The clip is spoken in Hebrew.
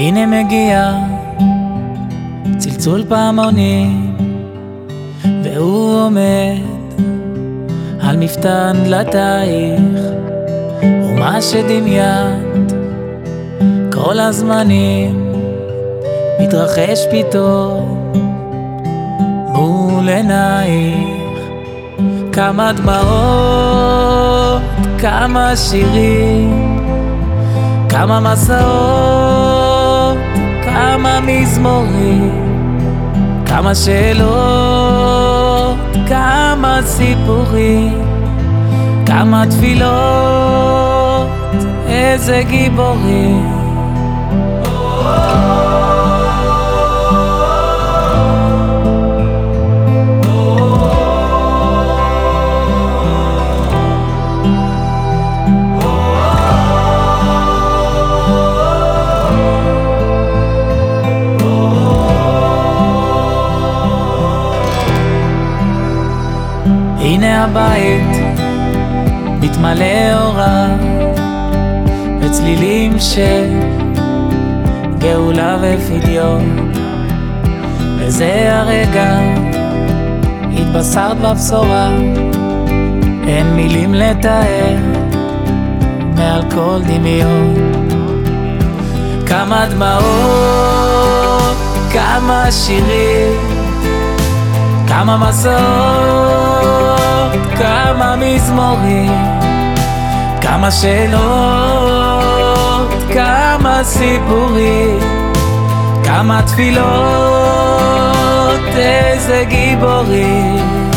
הנה מגיע צלצול פעמונים והוא עומד על מפתן דלתייך ומה שדמיינת כל הזמנים מתרחש פתאום מול עינייך. כמה דמעות, כמה שירים, כמה מסעות, מזמורים, כמה שאלות, כמה סיפורים, כמה תפילות, איזה גיבורים. הבית. מתמלא אורה וצלילים של גאולה ופדיון. וזה הרגע התבשרת בבשורה אין מילים לתאר מעל כל דמיון. כמה דמעות, כמה שירים, כמה מסעות, כמה מזמורים, כמה שאלות, כמה סיפורים, כמה תפילות, איזה גיבורים.